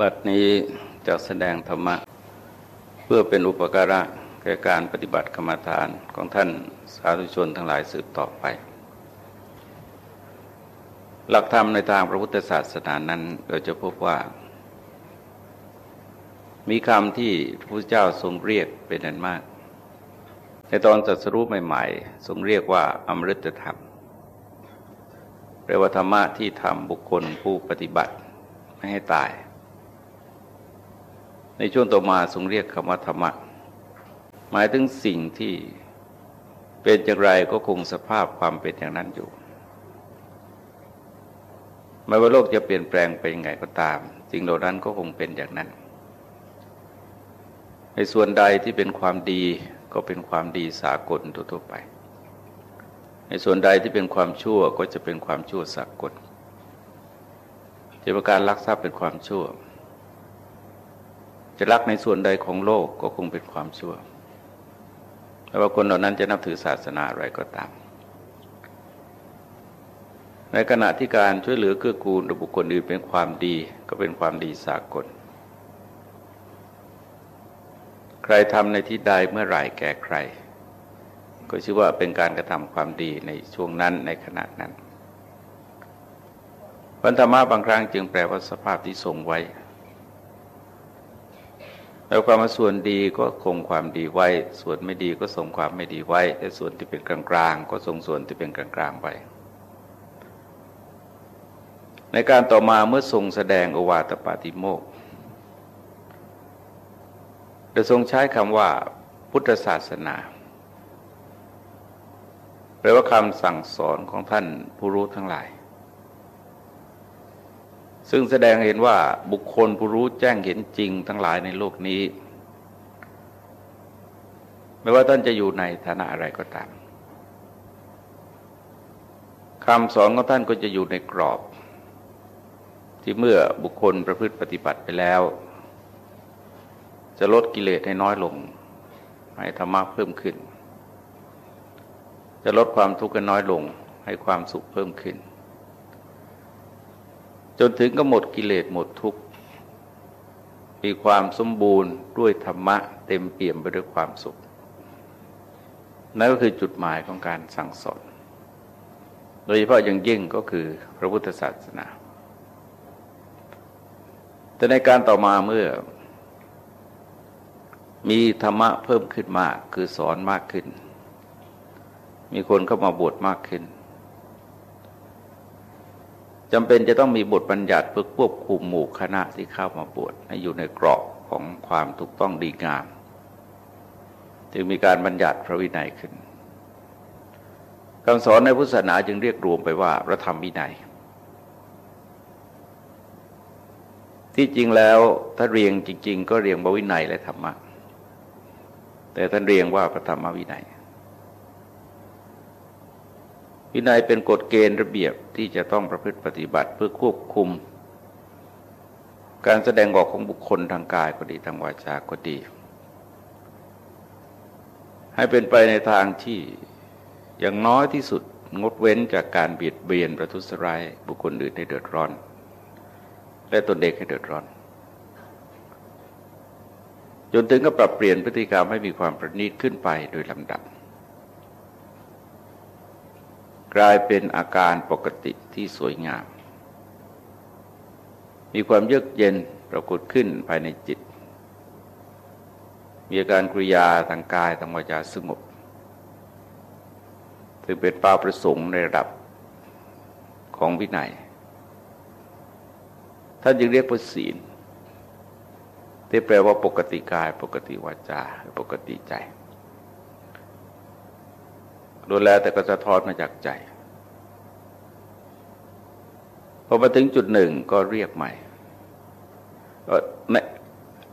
บัดนี้จะแสดงธรรมะ เพื่อเป็นอุปการะแก่การปฏิบัติกรรมฐานของท่านสาธุชนทั้งหลายสืบต่อไป หลักธรรมในทางพระพุทธศาสนานั้นเราจะพบว่า มีคำที่พระพุทธเจ้าทรงเรียกเป็นอันมาก ในตอนจัดสรุปใหม่ๆ ทรงเรียกว่าอมฤตธรรมเรียกว่าธรรมะที่ทำบุคคลผู้ปฏิบัติไม่ให้ตาย ในช่วงต่อมาทรงเรียกคำว่าธรรมะ หมายถึงสิ่งที่เป็นอย่างไรก็คงสภาพความเป็นอย่างนั้นอยู่ ไม่ว่าโลกจะเปลี่ยนแปลงไปยังไงก็ตาม สิ่งเหล่านั้นก็คงเป็นอย่างนั้น ในส่วนใดที่เป็นความดีก็เป็นความดีสากลทั่วไป ในส่วนใดที่เป็นความชั่วก็จะเป็นความชั่วสากลจะประการลักทรัพย์เป็นความชั่ว จะรักในส่วนใดของโลกก็คงเป็นความชั่วไม่ว่าคนเหล่านั้นจะนับถือศาสนาอะไรก็ตาม ในขณะที่การช่วยเหลือเกื้อกูลบุคคลอื่นเป็นความดีก็เป็นความดีสากล ใครทำในที่ใดเมื่อไหร่แก่ใคร ก็ชื่อว่าเป็นการกระทำความดีในช่วงนั้นในขณะนั้นพันธรรมะบางครั้งจึงแปลว่าสภาพที่ทรงไว้ แล้วความส่วนดีก็คงความดีไว้ ส่วนไม่ดีก็ทรงความไม่ดีไว้แต่ส่วนที่เป็นกลางๆ ก็ทรงส่วนที่เป็นกลางๆไว้ในการต่อมาเมื่อทรงแสดงอวาตปาติโมกจะทรงใช้คำว่าพุทธศาสนาแปลว่าคำสั่งสอนของท่านผู้รู้ทั้งหลาย ซึ่งแสดงเห็นว่าบุคคลผู้รู้แจ้งเห็นจริงทั้งหลายในโลกนี้ ไม่ว่าท่านจะอยู่ในฐานะอะไรก็ตามคำสอนของท่านก็จะอยู่ในกรอบ ที่เมื่อบุคคลประพฤติปฏิบัติไปแล้ว จะลดกิเลสให้น้อยลง ให้ธรรมะเพิ่มขึ้น จะลดความทุกข์ให้น้อยลง ให้ความสุขเพิ่มขึ้น จนถึงก็หมดกิเลสหมดทุกข์มีความสมบูรณ์ด้วยธรรมะเต็มเปี่ยมไปด้วยความสุข นั่นก็คือจุดหมายของการสั่งสอน โดยเฉพาะอย่างยิ่งก็คือพระพุทธศาสนา แต่ในการต่อมาเมื่อ มีธรรมะเพิ่มขึ้นมากคือสอนมากขึ้น มีคนเข้ามาบวชมากขึ้น จำเป็นจะต้องมีบทบัญญัติเพื่อควบคุมหมู่คณะที่เข้ามาบวชให้อยู่ในกรอบของความถูกต้องดีงาม จึงมีการบัญญัติพระวินัยขึ้นคำสอนในพุทธศาสนาจึงเรียกรวมไปว่าพระธรรมวินัย ที่จริงแล้วถ้าเรียงจริง ๆ ก็เรียงว่าวินัยและธรรมะ แต่ท่านเรียงว่าพระธรรมวินัย วินัยเป็นกฎเกณฑ์ระเบียบที่จะต้องประพฤติปฏิบัติเพื่อควบคุม การแสดงออกของบุคคลทางกายก็ดีทางวาจาก็ดี ให้เป็นไปในทางที่อย่างน้อยที่สุดงดเว้นจากการเบียดเบียนประทุษร้ายบุคคลอื่นให้เดือดร้อน และตนเด็กให้เดือดร้อน จนถึงก็ปรับเปลี่ยนพฤติกรรมให้มีความประณีตขึ้นไปโดยลำดับ กลายเป็นอาการปกติที่สวยงาม มีความเยือกเย็นปรากฏขึ้นภายในจิต มีอาการกริยาทางกายทางวาจาสงบถึงเป็นเป้าประสงค์ในระดับของวินัย ท่านจึงเรียกว่าศีลที่แปลว่าปกติกาย ปกติวาจา ปกติใจ ดูแลแต่ก็จะท้อดมาจากใจพอมาถึงจุดหนึ่งก็เรียกใหม่ใน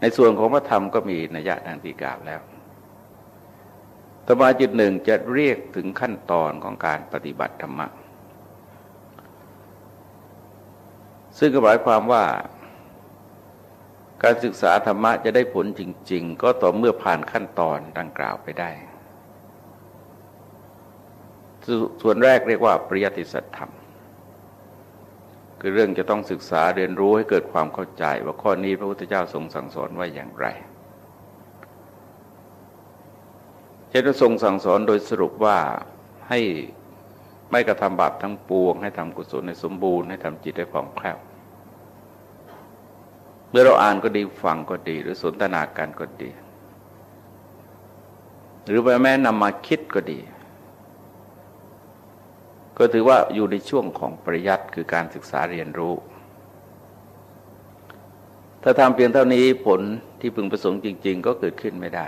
ในส่วนของพระธรรมก็มีนัยยะดังที่กล่าวแล้วต่อมาจุดหนึ่งจะเรียกถึงขั้นตอนของการปฏิบัติธรรมะ ซึ่งก็หมายความว่า การศึกษาธรรมะจะได้ผลจริง ๆ ก็ต่อเมื่อผ่านขั้นตอนดังกล่าวไปได้ ส่วนแรกเรียกว่าปริยัติสัตธรรม คือเรื่องจะต้องศึกษาเรียนรู้ให้เกิดความเข้าใจ ว่าข้อนี้พระพุทธเจ้าทรงสั่งสอนว่าอย่างไรเช่นทรงสั่งสอนโดยสรุปว่าให้ไม่กระทำบาปทั้งปวง ให้ทำกุศลในสมบูรณ์ให้ทำจิตให้ผ่องแคล่วเมื่อเราอ่านก็ดีฟังก็ดี หรือสนทนาการก็ดี หรือแม้นำมาคิดก็ดี ก็ถือว่าอยู่ในช่วงของปริยัติคือการศึกษาเรียนรู้ ถ้าทำเพียงเท่านี้ผลที่พึงประสงค์จริง ๆ ก็เกิดขึ้นไม่ได้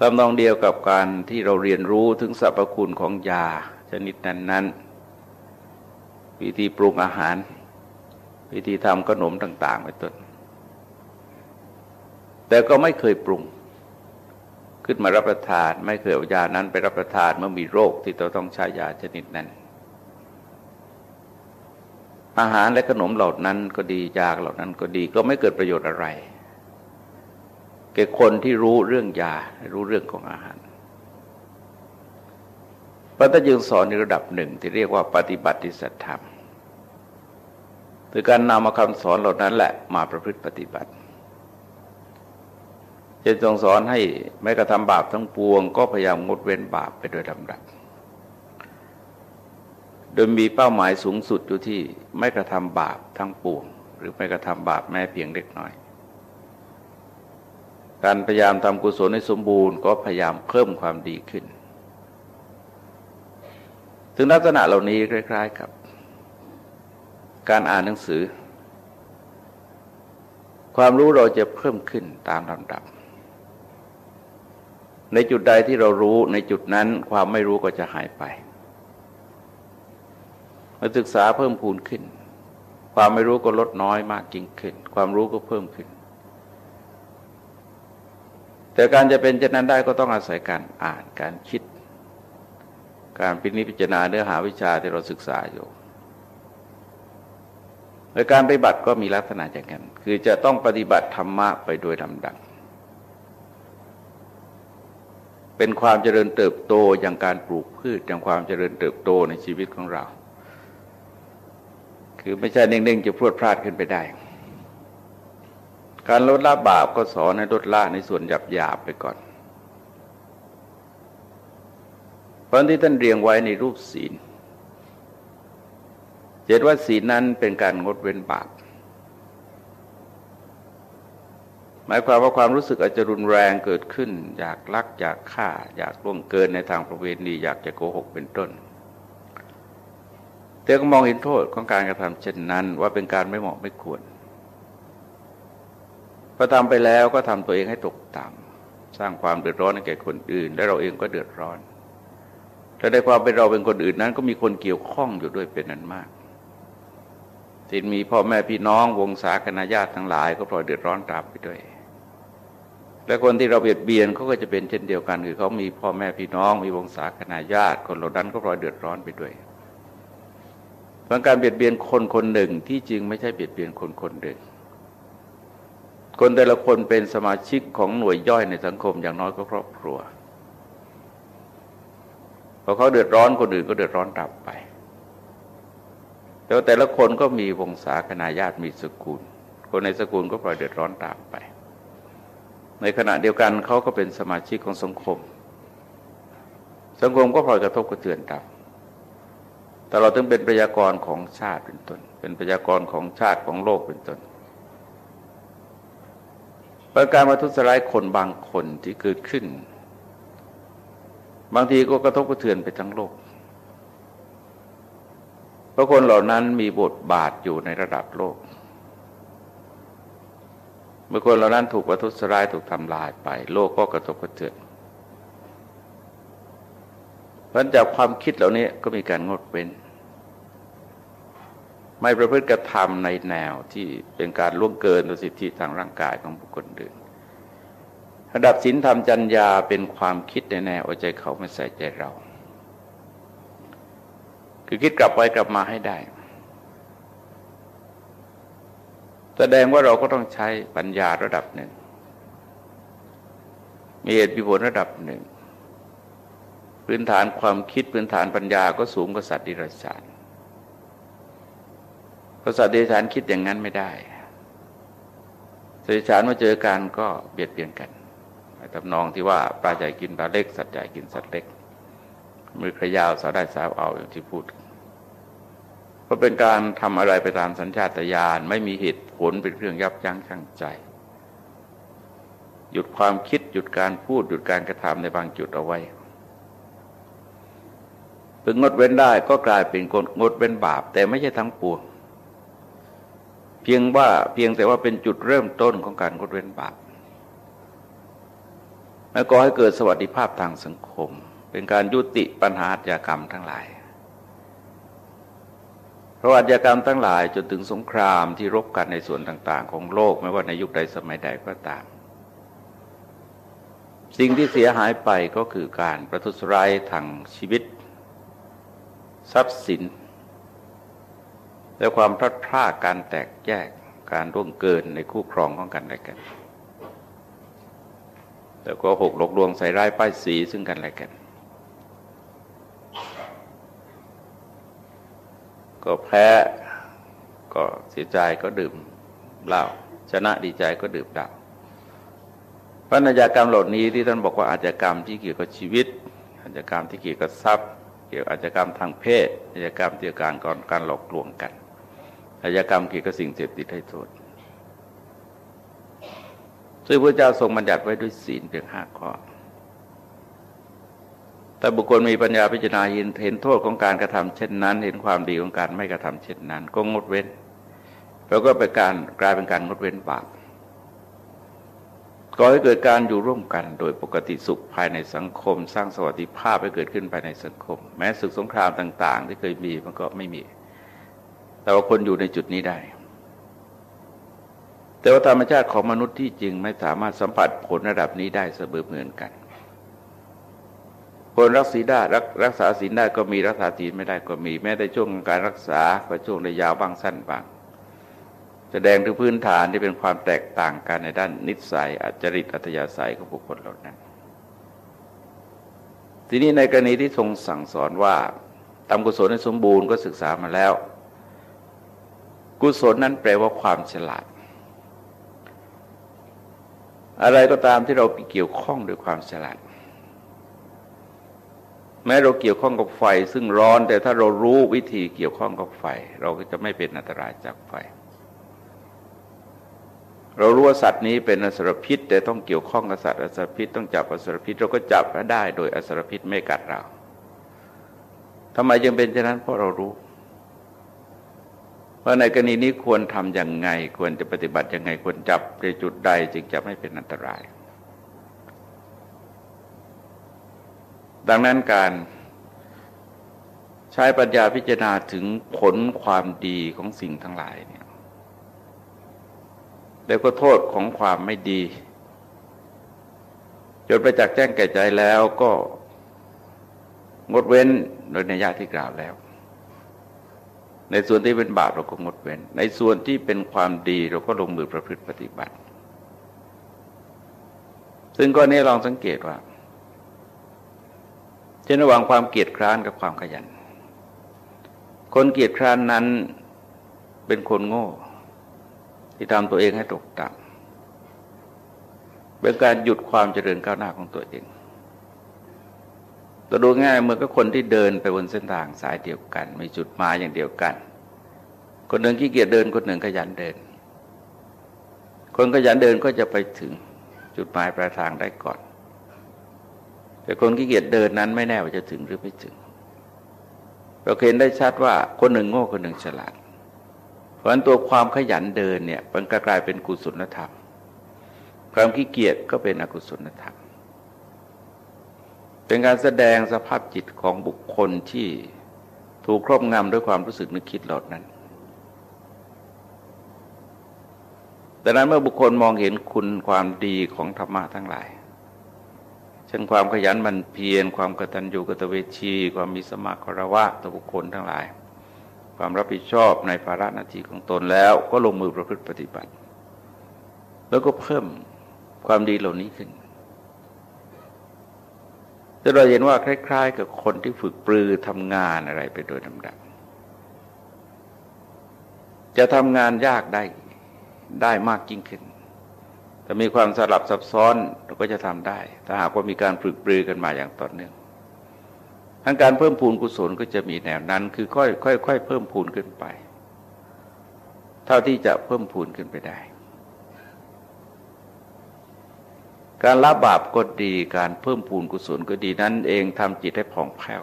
ตำนองเดียวกับการที่เราเรียนรู้ถึงสรรพคุณของยาชนิดนั้น ๆ วิธีปรุงอาหาร วิธีทำขนมต่าง ๆ ไปต้นแต่ก็ไม่เคยปรุง ขึ้นมารับประทาน ไม่เคยเอายานั้นไปรับประทานเมื่อมีโรคที่เราต้องใช้ยาชนิดนั้น อาหารและขนมเหล่านั้นก็ดียาเหล่านั้นก็ดีก็ไม่เกิดประโยชน์อะไรแก่คนที่รู้เรื่องยารู้เรื่องของอาหารพระตจึงสอนในระดับหนึ่งที่เรียกว่าปฏิบัติสัจธรรมคือการนำมาคำสอนเหล่านั้นแหละมาประพฤติปฏิบัติ จะทรงสอนให้ไม่กระทำบาปทั้งปวง ก็พยายามงดเว้นบาปไปโดยลำดับ โดยมีเป้าหมายสูงสุดอยู่ที่ไม่กระทำบาปทั้งปวง หรือไม่กระทำบาปแม้เพียงเล็กน้อย การพยายามทำกุศลให้สมบูรณ์ ก็พยายามเพิ่มความดีขึ้น ถึงลักษณะเหล่านี้คล้ายๆกับ การอ่านหนังสือ ความรู้เราจะเพิ่มขึ้นตามลำดับ ในจุดใดที่เรารู้ในจุดนั้นความไม่รู้ก็จะหายไปเมื่อศึกษาเพิ่มพูนขึ้น ความไม่รู้ก็ลดน้อยมากยิ่งขึ้น ความรู้ก็เพิ่มขึ้น แต่การจะเป็นเช่นนั้นได้ก็ต้องอาศัยการอ่านการคิด การพินิจพิจารณาเนื้อหาวิชาที่เราศึกษาอยู่และการปฏิบัติก็มีลักษณะอย่างนั้น คือจะต้องปฏิบัติธรรมะไปโดยลำดับ เป็นความเจริญเติบโตอย่างการปลูกพืชอย่างความเจริญเติบโตในชีวิตของเรา คือไม่ใช่เน่งๆจะพรวดพลาดขึ้นไปได้ การลดละบาปก็สอนให้ลดละในส่วนหยาบหยาบไปก่อนเพราะที่ท่านเรียงไว้ในรูปศีลเจตว่าศีลนั้นเป็นการงดเว้นบาป หมายความว่าความรู้สึกอาจจะรุนแรงเกิดขึ้น อยากลักอยากฆ่า อยากล่วงเกินในทางประเวณีอยากจะโกหกเป็นต้นแต่ก็มองเห็นโทษของการกระทำเช่นนั้น ว่าเป็นการไม่เหมาะไม่ควรพอทำไปแล้วก็ทำตัวเองให้ตกต่ำสร้างความเดือดร้อนให้แก่คนอื่น และเราเองก็เดือดร้อนแต่ในความเป็นเราเป็นคนอื่นนั้น ก็มีคนเกี่ยวข้องอยู่ด้วยเป็นนั้นมากที่มีพ่อแม่พี่น้องวงศาคณะญาติทั้งหลาย ก็พลอยเดือดร้อนตามไปด้วย และคนที่เราเบียดเบียนเขาก็จะเป็นเช่นเดียวกันคือเขามีพ่อแม่พี่น้อง มีวงศาคณะญาติคนเหล่านั้นก็พลอยเดือดร้อนไปด้วยเพราะการเบียดเบียนคนคนหนึ่งที่จริงไม่ใช่เบียดเบียนคนคนหนึ่งคนแต่ละคนเป็นสมาชิกของหน่วยย่อยในสังคมอย่างน้อยก็ครอบครัวพอเขาเดือดร้อนคนอื่นก็เดือดร้อนตามไปแต่แต่ละคนก็มีวงศาคณาญาติมีสกุล คนในสกุลก็ปล่อยเดือดร้อนตามไป ในขณะเดียวกันเขาก็เป็นสมาชิกของสังคม สังคมก็ปล่อยกระทบกระเทือนตามแต่เราต้องเป็นประยากรของชาติเป็นต้น เป็นประยากรของชาติของโลกเป็นต้นประการมาทุสลายคนบางคนที่เกิดขึ้น บางทีก็กระทบกระเทือนไปทั้งโลกเพราะคนเหล่านั้นมีบทบาทอยู่ในระดับโลก เมื่อคนเหล่านั้นถูกประทุษร้ายถูกทำลายไป โลกก็กระทบกระเทือนเพราะจากความคิดเหล่านี้ก็มีการงดเว้น ไม่ประพฤติกระทำในแนวที่เป็นการล่วงเกินต่อสิทธิทางร่างกายของบุคคลอื่นระดับศีลธรรมจัญญาเป็นความคิดในแนวเอาใจเขาไม่ใส่ใจเรา คือคิดกลับไปกลับมาให้ได้ แสดงว่าเราก็ต้องใช้ปัญญาระดับหนึ่ง มีเหตุมีผลระดับหนึ่ง พื้นฐานความคิดพื้นฐานปัญญาก็สูงกว่าสัตว์ดิรัจฉานเพราะสัตว์เดรัจฉานคิดอย่างนั้นไม่ได้สัตว์เดรัจฉานมาเจอกันก็เบียดเบียนกันตำนองที่ว่าปลาใหญ่กินปลาเล็ก สัตว์ใหญ่กินสัตว์เล็ก มือขยาวสาวได้สาวเอาอย่างที่พูดเพราะเป็นการทำอะไรไปตามสัญชาตญาณไม่มีเหตุ ผลเป็นเครื่องยับยั้งชั่งใจ หยุดความคิดหยุดการพูดหยุดการกระทำในบางจุดเอาไว้ถึงงดเว้นได้ก็กลายเป็นงดเว้นบาป แต่ไม่ใช่ทั้งปวง เพียงว่าเพียงแต่ว่าเป็นจุดเริ่มต้นของการงดเว้นบาปแล้วก็ให้เกิดสวัสดิภาพทางสังคม เป็นการยุติปัญหาอาชญากรรมทั้งหลาย เพราะอาชญากรรมทั้งหลายจนถึงสงครามที่รบกันในส่วนต่าง ๆ ของโลกไม่ว่าในยุคใดสมัยใดก็ตาม สิ่งที่เสียหายไปก็คือการประทุษร้ายทางชีวิต ทรัพย์สิน และความพลัดพรากการแตกแยกการร่วงเกินในคู่ครองของกันและกัน แล้วก็หกหลอกลวงใส่ร้ายป้ายสีซึ่งกันและกัน ก็แพ้ก็เสียใจก็ดื่มเหล้าชนะดีใจก็ดื่มเหล้าพระนาจกรรมเหล่านี้ที่ท่านบอกว่าอาชญากรรมที่เกี่ยวกับชีวิต อาชญากรรมที่เกี่ยวกับทรัพย์ เกี่ยวกับอาชญากรรมทางเพศ อาชญากรรมเกี่ยวกับการก่อการหลอกลวงกัน อาชญากรรมเกี่ยวกับสิ่งเสพติดให้โทษซึ่งพระเจ้าทรงบัญญัติไว้ด้วยศีลเพียงห้าข้อ แต่บุคคลมีปัญญาพิจารณาเห็นโทษของการกระทำเช่นนั้น เห็นความดีของการไม่กระทำเช่นนั้น ก็งดเว้น แล้วก็เป็นการกลายเป็นการงดเว้นบาปก็ให้เกิดการอยู่ร่วมกันโดยปกติสุขภายในสังคม สร้างสวัสดิภาพให้เกิดขึ้นภายในสังคม แม้ศึกสงครามต่าง ๆ ที่เคยมีมันก็ไม่มี แต่ว่าคนอยู่ในจุดนี้ได้ แต่ว่าธรรมชาติของมนุษย์ที่จริงไม่สามารถสัมผัสผลระดับนี้ได้เสมอเหมือนกัน คนรักศีลได้รักรักษาศีลได้ก็มีรักษาศีลไม่ได้ก็มี แม้แต่ช่วงการรักษาก็ช่วงระยะบางสั้นบางแสดงถึงพื้นฐานที่เป็นความแตกต่างกันในด้านนิสัยอัจริตอัตยาศัยของบุคคลเหล่านั้น ทีนี้ในกรณีที่ทรงสั่งสอนว่าทำกุศลให้สมบูรณ์ก็ศึกษามาแล้ว กุศลนั้นแปลว่าความฉลาด อะไรก็ตามที่เราไปเกี่ยวข้องด้วยความฉลาด แม้เราเกี่ยวข้องกับไฟซึ่งร้อน แต่ถ้าเรารู้วิธีเกี่ยวข้องกับไฟ เราก็จะไม่เป็นอันตรายจากไฟ เรารู้ว่าสัตว์นี้เป็นอสรพิษ แต่ต้องเกี่ยวข้องกับสัตว์อสรพิษต้องจับอสรพิษเราก็จับได้โดยอสรพิษไม่กัดเราทำไมจึงเป็นเช่นนั้นเพราะเรารู้ว่าในกรณีนี้ควรทำอย่างไง ควรจะปฏิบัติอยังไงควรจับในจุดใดจึงจะไม่เป็นอันตราย ดังนั้นการใช้ปัญญาพิจารณาถึงผลความดีของสิ่งทั้งหลายเนี่ยแล้วก็โทษของความไม่ดี จนไปจากแจ้งแก่ใจแล้วก็งดเว้นโดยในญาที่กล่าวแล้ว ในส่วนที่เป็นบาปเราก็งดเว้น ในส่วนที่เป็นความดีเราก็ลงมือประพฤติปฏิบัติ ซึ่งก็นี้ลองสังเกตว่า ช่นระหว่างความเกียจคร้านกับความขยัน คนเกียจคร้านนั้นเป็นคนโง่ ที่ทำตัวเองให้ตกต่ำเป็นการหยุดความเจริญก้าวหน้าของตัวเองตัวดูง่ายเมื่อก็คนที่เดินไปบนเส้นทางสายเดียวกัน มีจุดหมายอย่างเดียวกัน คนหนึ่งขี้เกียจเดินคนหนึ่งขยันเดิน คนขยันเดินก็จะไปถึงจุดหมายปลายทางได้ก่อน แต่คนขี้เกียจเดินนั้นไม่แน่ว่าจะถึงหรือไม่ถึง เราเห็นได้ชัดว่าคนหนึ่งโง่คนหนึ่งฉลาด เพราะฉะนั้นตัวความขยันเดินเนี่ยมันกลายเป็นกุศลธรรม ความขี้เกียจก็เป็นอกุศลธรรม เป็นการแสดงสภาพจิตของบุคคลที่ถูกครอบงำด้วยความรู้สึกนึกคิดหลอดนั้นดังนั้นเมื่อบุคคลมองเห็นคุณความดีของธรรมะทั้งหลาย เช่นความขยันมันเพียรความกตัญญูกตเวชี ความมีสมาคารวะต่อบุคคลทั้งหลาย ความรับผิดชอบในภาระหน้าที่ของตนแล้วก็ลงมือประพฤติปฏิบัติ แล้วก็เพิ่มความดีเหล่านี้ขึ้น แต่เราเห็นว่าคล้าย ๆ กับคนที่ฝึกปรือทำงานอะไรไปโดยลำดับจจะทำงานยากได้ได้มากยิ่งขึ้น ถ้ามีความสลับซับซ้อนเราก็จะทำได้ ถ้าหากว่ามีการฝึกปรือกันมาอย่างต่อเนื่องทั้งการเพิ่มพูนกุศลก็จะมีแนวนั้น คือค่อยค่อยค่อยเพิ่มพูนขึ้นไป เท่าที่จะเพิ่มพูนขึ้นไปได้ การละบาปก็ดี การเพิ่มพูนกุศลก็ดีนั้นเองทำจิตให้ผ่องแผ้ว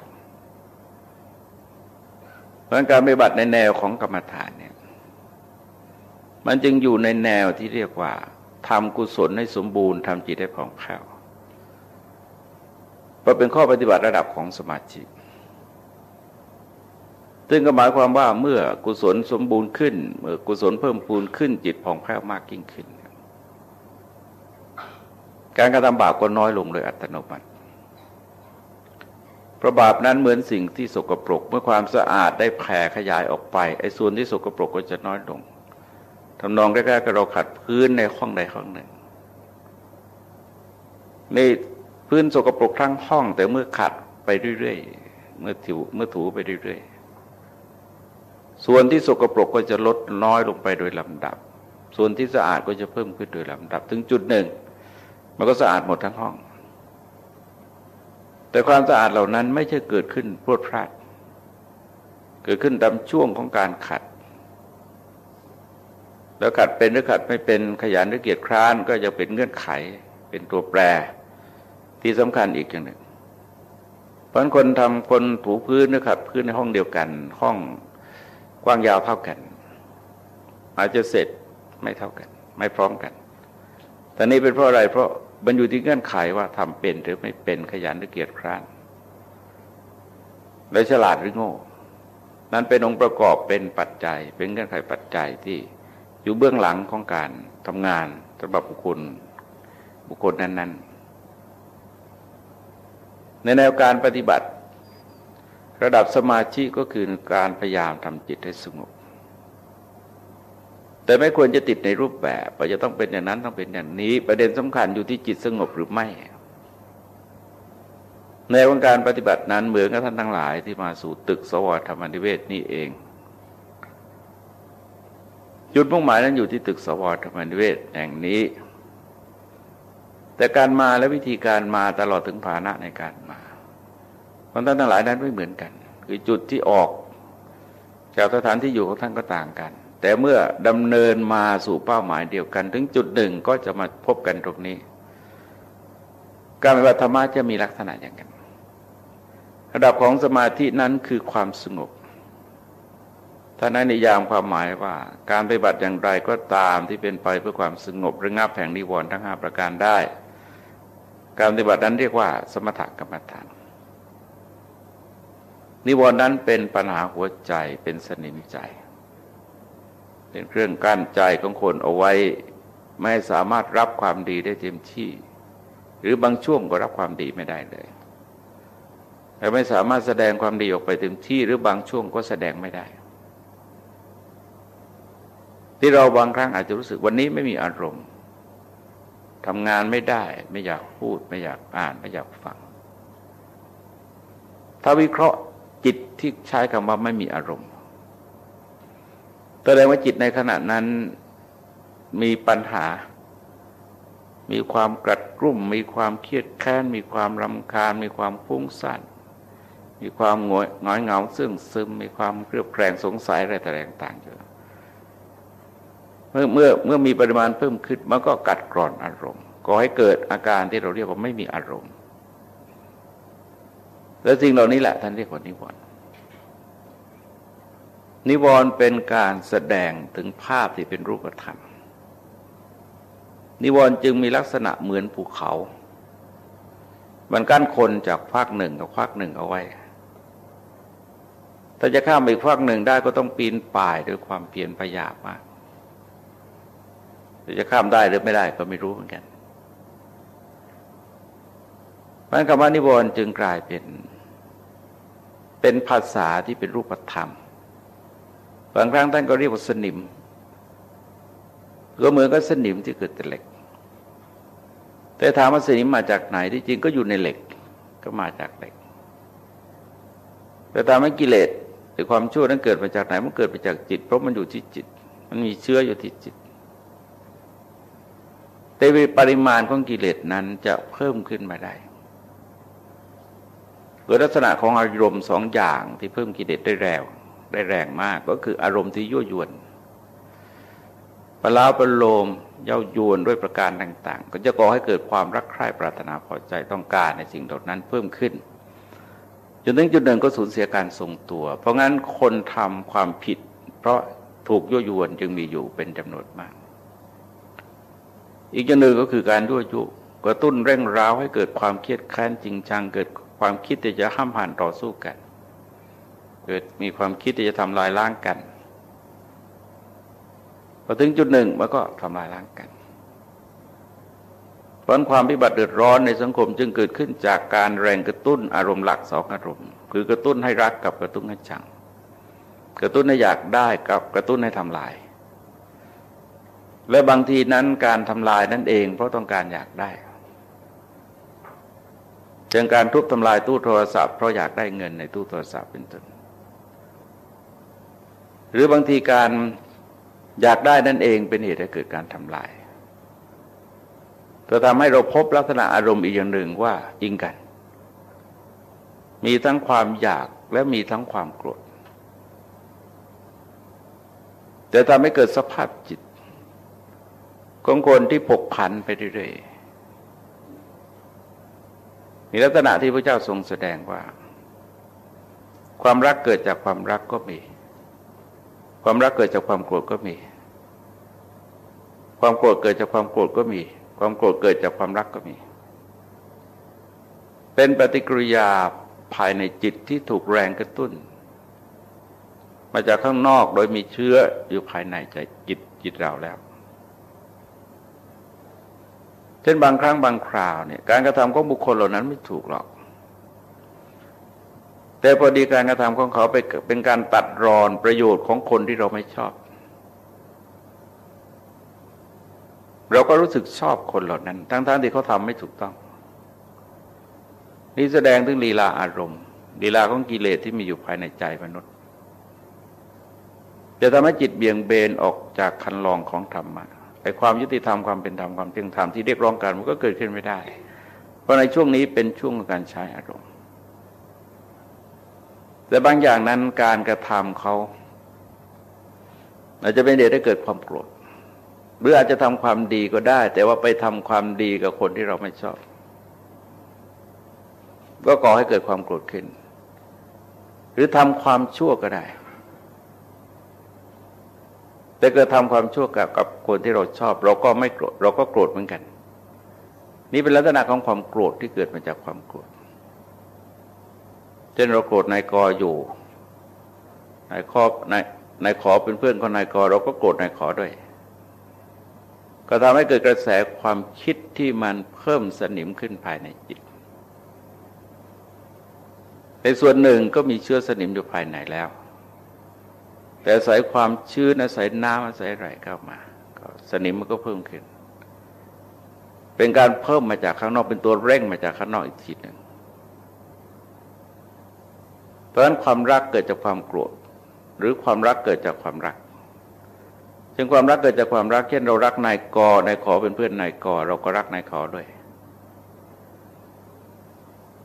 เพราะการปฏิบัติในแนวของกรรมฐานเนี่ย มันจึงอยู่ในแนวที่เรียกว่า ทำกุศลให้สมบูรณ์ทำจิตให้ผ่องแผ้วเพราเป็นข้อปฏิบัติระดับของสมาธิซึ่งก็หมายความว่าเมื่อกุศลสมบูรณ์ขึ้น เมื่อกุศลเพิ่มพูนขึ้น จิตผ่องแผ้วมากยิ่งขึ้น การกระทำบาปก็น้อยลงโดยอัตโนมัติพระบาปนั้นเหมือนสิ่งที่สกปรก เมื่อความสะอาดได้แผ่ขยายออกไปไอ้ส่วนที่สกปรกก็จะน้อยลง ทำนองแรกๆก็เราขัดพื้นในห้องใดห้องหนึ่งในพื้นสกปรกทั้งห้อง แต่เมื่อขัดไปเรื่อยๆเมื่อถูเมื่อถูไปเรื่อยๆส่วนที่สกปรกก็จะลดน้อยลงไปโดยลำดับ ส่วนที่สะอาดก็จะเพิ่มขึ้นโดยลำดับ ถึงจุดหนึ่ง มันก็สะอาดหมดทั้งห้อง แต่ความสะอาดเหล่านั้นไม่ใช่เกิดขึ้นพรวดพลาดเกิดขึ้นตามช่วงของการขัด แล้วขัดเป็นหรือขัดไม่เป็นขยันหรือเกียจคร้านก็จะเป็นเงื่อนไข เป็นตัวแปร ที่สำคัญอีกอย่างหนึ่ง เพราะคนทำคนถูพื้นหรือขัดพื้นในห้องเดียวกัน ห้องกว้างยาวเท่ากัน อาจจะเสร็จไม่เท่ากัน ไม่พร้อมกัน แต่นี้เป็นเพราะอะไร เพราะมันอยู่ที่เงื่อนไขว่าทำเป็นหรือไม่เป็นขยันหรือเกียจคร้านและฉลาดหรือโง่ นั้นเป็นองค์ประกอบเป็นปัจจัย เป็นเงื่อนไขปัจจัยที่ อยู่เบื้องหลังของการทำงานสำหรับบุคคลบุคคลนั้น ๆ ในแนวการปฏิบัติ ระดับสมาธิก็คือการพยายามทำจิตให้สงบ แต่ไม่ควรจะติดในรูปแบบว่าจะต้องเป็นอย่างนั้นต้องเป็นอย่างนี้ ประเด็นสำคัญอยู่ที่จิตสงบหรือไม่ในวงการปฏิบัตินั้นเหมือนกับท่านทั้งหลายที่มาสู่ตึกสวธรรมนิเวศนี่เอง จุดมุ่งหมายนั้นอยู่ที่ตึกสวธรรมนิเวศแห่งนี้ แต่การมาและวิธีการมาตลอดถึงภาณะในการมาคนท่านทั้งหลายนั้นไม่เหมือนกัน คือจุดที่ออกจากสถานที่อยู่ของท่านก็ต่างกัน แต่เมื่อดำเนินมาสู่เป้าหมายเดียวกัน ถึงจุดหนึ่งก็จะมาพบกันตรงนี้ การปฏิบัติธรรมจะมีลักษณะอย่างกัน ระดับของสมาธินั้นคือความสงบ ท่านนั้นนิยามความหมายว่า การปฏิบัติอย่างไรก็ตามที่เป็นไปเพื่อความสงบระงับแห่งนิวรณ์ทั้งห้าประการได้ การปฏิบัตินั้นเรียกว่า สมถกรรมฐาน นิวรณ์นั้นเป็นปัญหาหัวใจเป็นสนิมใจ เป็นเครื่องกั้นใจของคนเอาไว้ ไม่สามารถรับความดีได้เต็มที่ หรือบางช่วงก็รับความดีไม่ได้เลยแต่ไม่สามารถแสดงความดีออกไปเต็มที่ หรือบางช่วงก็แสดงไม่ได้ ที่เราบางครั้งอาจจะรู้สึกวันนี้ไม่มีอารมณ์ทำงานไม่ได้ ไม่อยากพูด ไม่อยากอ่าน ไม่อยากฟัง ถ้าวิเคราะห์จิตที่ใช้คำว่าไม่มีอารมณ์แสดงว่าจิตในขณะนั้นมีปัญหา มีความกรัดกรุ่ม มีความเครียดแค้น มีความรำคาญ มีความฟุ้งซ่านมีความงอยงอยเงาซึ่งซึม มีความเครียดแคลงสงสัยอะไรต่างๆอยู่ มื่อเมื่อเมื่อมีปริมาณเพิ่มขึ้นมันก็กัดกร่อนอารมณ์ก่อให้เกิดอาการที่เราเรียกว่าไม่มีอารมณ์ และสิ่งเหล่านี้แหละท่านเรียกว่านิวรณ์นิวรณ์เป็นการแสดงถึงภาพที่เป็นรูปธรรม นิวรณ์จึงมีลักษณะเหมือนภูเขา มันกั้นคนจากภาคหนึ่งกับภาคหนึ่งเอาไว้ถ้าจะข้ามไปอีกภาคหนึ่งได้ก็ต้องปีนป่ายด้วยความเพียรพยายามมาก จะข้ามได้หรือไม่ได้ก็ไม่รู้เหมือนกันเพราะคำว่านิวรณ์จึงกลายเป็น เป็นภาษาที่เป็นรูปธรรม บางครั้งท่านก็เรียกว่าสนิม ก็เหมือนกับสนิมที่เกิดจากเหล็ก แต่ถามว่าสนิมมาจากไหนที่จริงก็อยู่ในเหล็ก ก็มาจากเหล็ก แต่ถามว่ากิเลสหรือความชั่วนั้นเกิดมาจากไหนมันเกิดมาจากจิต เพราะมันอยู่ที่จิต มันมีเชื้ออยู่ที่จิต แต่ปริมาณของกิเลสนั้นจะเพิ่มขึ้นมาได้โดยลักษณะของอารมณ์สองอย่างที่เพิ่มกิเลสได้แรงได้แรงมากก็คืออารมณ์ที่ยั่วยวนปลาประโลมเย้ายวนด้วยประการต่าง ๆ ก็จะก่อให้เกิดความรักใคร่ปรารถนาพอใจต้องการในสิ่งเหล่านั้นเพิ่มขึ้นจนถึงจุดหนึ่งก็สูญเสียการทรงตัว เพราะงั้นคนทำความผิด เพราะถูกยั่วยวนจึงมีอยู่เป็นจำนวนมาก อีกอย่างหนึ่งก็คือการยั่วยุกระตุ้นเร่งร้าวให้เกิดความเครียดแค้นจริงจัง เกิดความคิดที่จะห้ามผ่านต่อสู้กัน เกิดมีความคิดที่จะทำลายล้างกันพอถึงจุดหนึ่งมันก็ทำลายล้างกันเพราะความพิบัติเดือดร้อนในสังคมจึงเกิดขึ้นจากการแรงกระตุ้นอารมณ์หลักสองอารมณ์ คือกระตุ้นให้รักกับกระตุ้นให้ชัง กระตุ้นให้อยากได้กับกระตุ้นให้ทำลาย และบางทีนั้นการทำลายนั่นเอง เพราะต้องการอยากได้เช่นการทุบทำลายตู้โทรศัพท์เพราะอยากได้เงินในตู้โทรศัพท์เป็นต้นหรือบางทีการอยากได้นั่นเองเป็นเหตุให้เกิดการทำลายจะทำให้เราพบลักษณะอารมณ์อีกอย่างหนึ่งว่าอิงกัน มีทั้งความอยากและมีทั้งความโกรธแต่ทำให้เกิดสภาพจิต ของคนที่ผกผันไปเรื่อยๆมีลักษณะที่พระเจ้าทรงแสดงว่า ความรักเกิดจากความรักก็มี ความรักเกิดจากความโกรธก็มี ความโกรธเกิดจากความโกรธก็มี ความโกรธเกิดจากความรักก็มี เป็นปฏิกิริยาภายในจิตที่ถูกแรงกระตุ้น มาจากข้างนอกโดยมีเชื้ออยู่ภายในใจจิตจิตเราแล้ว เช่นบางครั้งบางคราวเนี่ยการกระทำของบุคคลเหล่านั้นไม่ถูกหรอก แต่พอดีการกระทำของเขาไปเป็นการตัดรอนประโยชน์ของคนที่เราไม่ชอบ เราก็รู้สึกชอบคนเหล่านั้น ทั้งๆทที่เขาทำไม่ถูกต้อง นี่แสดงถึงลีลาอารมณ์ลีลาของกิเลสที่มีอยู่ภายในใจมนุษย์จะทำให้จิตเบี่ยงเบนออกจากคันลองของธรรมะ ไอ้ความยุติธรรมความเป็นธรรมความเที่ยงธรรมที่เรียกร้องกันมันก็เกิดขึ้นไม่ได้ เพราะในช่วงนี้เป็นช่วงของการใช้อารมณ์ แต่บางอย่างนั้นการกระทำเขาอาจจะเป็นเดชให้เกิดความโกรธหรืออาจจะทำความดีก็ได้ แต่ว่าไปทำความดีกับคนที่เราไม่ชอบ ก็ก่อให้เกิดความโกรธขึ้น หรือทำความชั่วก็ได้ แต่เกิดทำความชั่วกับกับคนที่เราชอบ เราก็ไม่โกรธเราก็โกรธเหมือนกัน นี่เป็นลักษณะของความโกรธที่เกิดมาจากความโกรธเช่นเราโกรธนายกออยู่นายขอนายนายขอเป็นเพื่อนของนายกอเราก็โกรธนายขอด้วย ก็ทำให้เกิดกระแสความคิดที่มันเพิ่มสนิมขึ้นภายในจิตในส่วนหนึ่งก็มีเชื้อสนิมอยู่ภายในแล้ว แต่อาศัยความชื้นอาศัยน้ำอาศัยอะไรเข้ามาก็สนิมมันก็เพิ่มขึ้น เป็นการเพิ่มมาจากข้างนอกเป็นตัวเร่งมาจากข้างนอกอีกทีหนึ่งเพราะฉะนั้นความรักเกิดจากความโกรธหรือความรักเกิดจากความรักซึ่งความรักเกิดจากความรักเช่นเรารักนายกนายขอเป็นเพื่อนนายกเราก็รักนายขอด้วย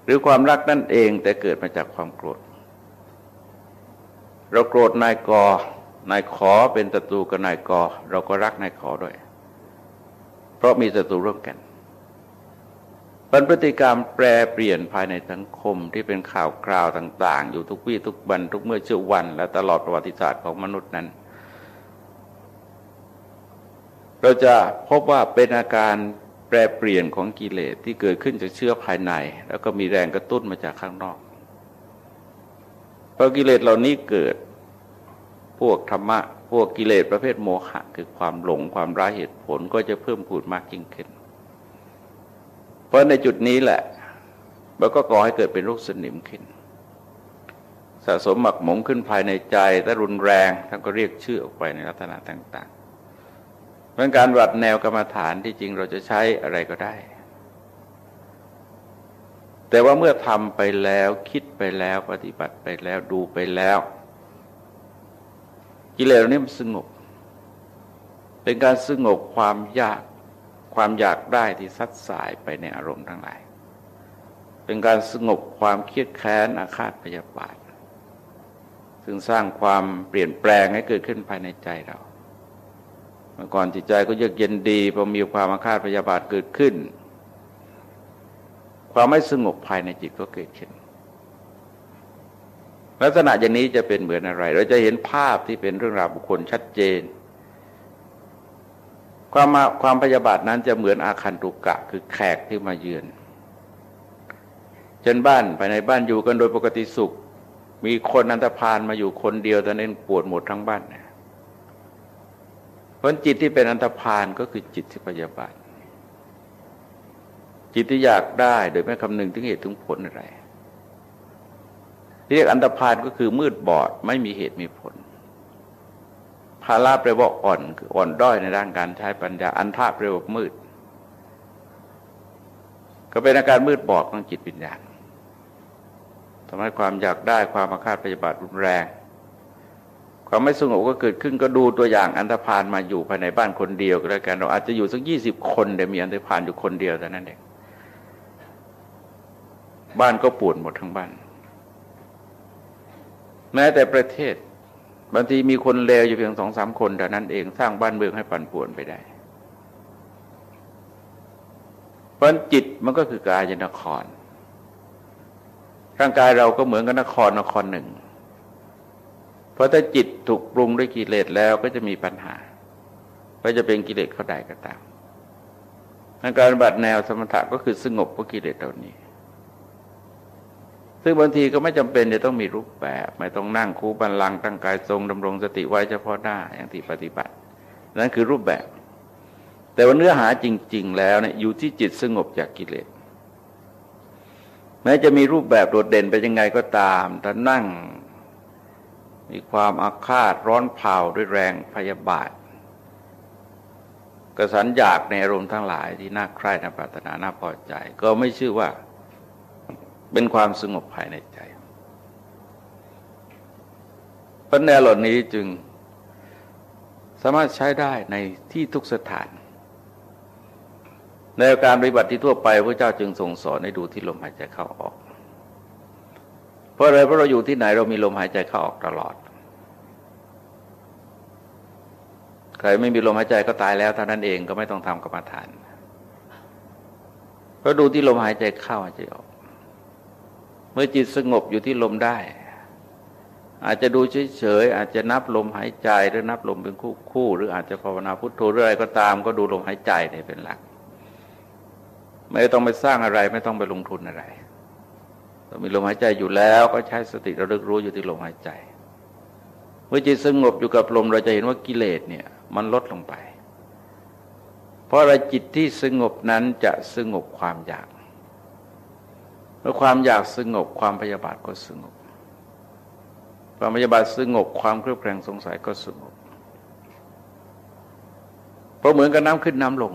หรือความรักนั่นเองแต่เกิดมาจากความโกรธ เราโกรธนายกนายขอเป็นศัตรูกับนายกเราก็รักนายขอด้วย เพราะมีศัตรูร่วมกันปัญพฤติกรรมแปรเปลี่ยนภายในสังคมที่เป็นข่าวคราวต่าง ๆ อยู่ทุกวี่ทุกวัน ทุกเมื่อชั่ววัน และตลอดประวัติศาสตร์ของมนุษย์นั้น เราจะพบว่าเป็นอาการแปรเปลี่ยนของกิเลสที่เกิดขึ้นจากเชื้อภายใน แล้วก็มีแรงกระตุ้นมาจากข้างนอก พอกิเลสเหล่านี้เกิดพวกธรรมะ พวกกิเลสประเภทโมหะ คือความหลงความร้ายเหตุผลก็จะเพิ่มพูดมากยิ่งขึ้น เพราะในจุดนี้แหละมันก็ก่อให้เกิดเป็นโรคสนิมขึ้น สะสมหมักหมมขึ้นภายในใจถ้ารุนแรงท่านก็เรียกชื่อออกไปในลักษณะต่างเพราะการวัดแนวกรรมฐานที่จริงเราจะใช้อะไรก็ได้ แต่ว่าเมื่อทำไปแล้วคิดไปแล้วปฏิบัติไปแล้วดูไปแล้ว กิเลสนี้มันสงบ เป็นการสงบความยากความอยากได้ที่ซัดสายไปในอารมณ์ทั้งหลาย เป็นการสงบความเครียดแค้นอาฆาตพยาบาท ซึ่งสร้างความเปลี่ยนแปลงให้เกิดขึ้นภายในใจเรา เมื่อก่อนจิตใจก็เยือกเย็นดีพอมีความอาฆาตพยาบาทเกิดขึ้น ความไม่สงบภายในจิตก็เกิดขึ้น ลักษณะอย่างนี้จะเป็นเหมือนอะไร เราจะเห็นภาพที่เป็นเรื่องราวบุคคลชัดเจน ความมาความพยาบาทนั้นจะเหมือนอาคันตุกะคือแขกที่มาเยือนจนบ้านภายในบ้านอยู่กันโดยปกติสุข มีคนอันตรพานมาอยู่คนเดียวแต่เน้นปวดหมดทั้งบ้านนเพราะจิตที่เป็นอันตรพานก็คือจิตที่พยาบาท จิตที่อยากได้โดยไม่คำนึงถึงเหตุถึงผลอะไร เรียกอันตรพานก็คือมืดบอดไม่มีเหตุมีผลภาระแปลว่าอ่อนคืออ่อนด้อยในด้านการใช้ปัญญา อันท่าแปลว่ามืด ก็เป็นอาการมืดบอดของจิตวิญญาณทำให้ความอยากได้ความอาฆาตปฏิบัติรุนแรง ความไม่สงบก็เกิดขึ้นก็ดูตัวอย่างอันธพาลมาอยู่ภายในบ้านคนเดียวก็แล้วกันเราอาจจะอยู่สักยี่สิบคนแต่มีอันธพาลอยู่คนเดียวแต่นั้นเอง บ้านก็ปวดหมดทั้งบ้าน แม้แต่ประเทศบางทีมีคนเลวอยู่เพียงสองสามคนแต่นั้นเองสร้างบ้านเมืองให้ปั่นป่วนไปได้ เพราะจิตมันก็คือกายนคร ร่างกายเราก็เหมือนกับนครนครหนึ่ง เพราะถ้าจิตถูกปรุงด้วยกิเลสแล้วก็จะมีปัญหา ก็จะเป็นกิเลสเข้าใดก็ตามการบัตรแนวสมถะก็คือสงบพวกกิเลสเหล่านี้ ซึ่งบางทีก็ไม่จำเป็นจะต้องมีรูปแบบ ไม่ต้องนั่งคูบันลังตั้งกายทรงดำรงสติไว้เฉพาะหน้าอย่างที่ปฏิบัติ นั่นคือรูปแบบ แต่ว่าเนื้อหาจริง ๆ แล้วเนี่ยอยู่ที่จิตสงบจากกิเลสแม้จะมีรูปแบบโดดเด่นไปยังไงก็ตามแต่นั่งมีความอาฆาตร้อนเผาด้วยแรงพยาบาทกระสันอยากในอารมณ์ทั้งหลายที่น่าใคร่น่าปรารถนาน่าพอใจ ก็ไม่ชื่อว่า เป็นความสงบภายในใจปัญญาเหล่านี้จึงสามารถใช้ได้ในที่ทุกสถาน ในการปฏิบัติที่ทั่วไปพระเจ้าจึงทรงสอนให้ดูที่ลมหายใจเข้าออก เพราะอะไรเพราะเราอยู่ที่ไหนเรามีลมหายใจเข้าออกตลอด ใครไม่มีลมหายใจก็ตายแล้วเท่านั้นเองก็ไม่ต้องทำกรรมฐานเพราะดูที่ลมหายใจเข้าหายใจออก มื่อจิตสงบอยู่ที่ลมได้ อาจจะดูเฉยๆอาจจะนับลมหายใจหรือนับลมเป็นคู่คู่ หรืออาจจะภาวนาพุทโธหรืออะไรก็ตาม ก็ดูลมหายใจเนี่ยเป็นหลัก ไม่ต้องไปสร้างอะไร ไม่ต้องไปลงทุนอะไรเรามีลมหายใจอยู่แล้วก็ใช้สติระลึกรู้อยู่ที่ลมหายใจเมื่อจิตสงบอยู่กับลมเราจะเห็นว่ากิเลสเนี่ย มันลดลงไป เพราะอะไรจิตที่สงบนั้นจะสงบความอยาก เมื่อความอยากสงบความพยาบาทก็สงบ ความพยาบาทสงบความเครือบแคลงสงสัยก็สงบเพราะเหมือนกับน้ำขึ้นน้ำลง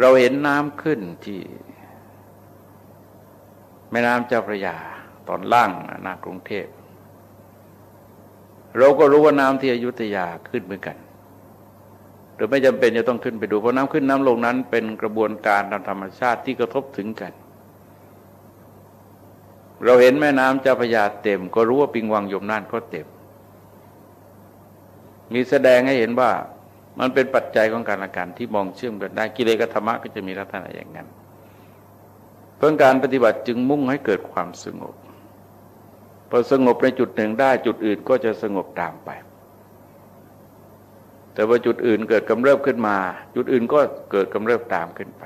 เราเห็นน้ำขึ้นที่แม่น้ำเจ้าพระยาตอนล่างนากรุงเทพ เราก็รู้ว่าน้ำที่อยุธยาขึ้นเหมือนกันหรือไม่จำเป็นจะต้องขึ้นไปดูเพราะน้ำขึ้นน้ำลงนั้น เป็นกระบวนการตามธรรมชาติที่กระทบถึงกัน เราเห็นแม่น้ำเจ้าพระยาเต็ม ก็รู้ว่าปิงวังยมน่านก็เต็ม มีแสดงให้เห็นว่ามันเป็นปัจจัยของการละกันที่มองเชื่อมกันได้กิเลสกับธรรมะก็จะมีลักษณะอย่างนั้น เพื่อการปฏิบัติจึงมุ่งให้เกิดความสงบพอสงบในจุดหนึ่งได้จุดอื่นก็จะสงบตามไป แต่ว่าจุดอื่นเกิดกำเริบขึ้นมา จุดอื่นก็เกิดกำเริบตามขึ้นไป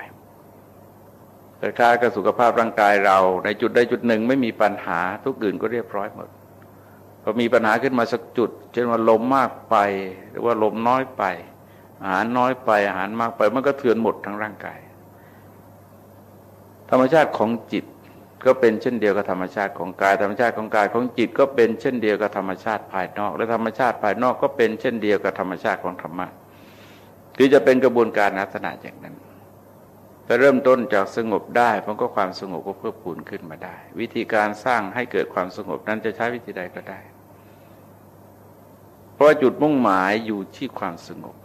คล้ากับสุขภาพร่างกายเรา ในจุดใดจุดหนึ่งไม่มีปัญหาทุกอื่นก็เรียบร้อยหมดพอมีปัญหาขึ้นมาสักจุด เช่นว่าลมมากไป หรือว่าลมน้อยไป อาหารน้อยไปอาหารมากไป มันก็เถือนหมดทั้งร่างกาย ธรรมชาติของจิตก็เป็นเช่นเดียวกับธรรมชาติของกาย ธรรมชาติของกายของจิตก็เป็นเช่นเดียวกับธรรมชาติภายนอก และธรรมชาติภายนอกก็เป็นเช่นเดียวกับธรรมชาติของธรรมะคือจะเป็นกระบวนการลักษณะอย่างนั้น แต่เริ่มต้นจากสงบได้เพราะก็ความสงบก็เพิ่มพูนขึ้นมาได้ วิธีการสร้างให้เกิดความสงบนั้นจะใช้วิธีใดก็ได้ เพราะจุดมุ่งหมายอยู่ที่ความสงบ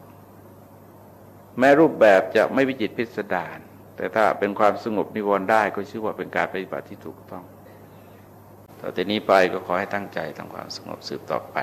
แม้รูปแบบจะไม่วิจิตพิสดารแต่ถ้าเป็นความสงบนิวรณ์ได้ก็ชื่อว่าเป็นการปฏิบัติที่ถูกต้อง ต่อจากนี้ไปก็ขอให้ตั้งใจทำความสงบสืบต่อไป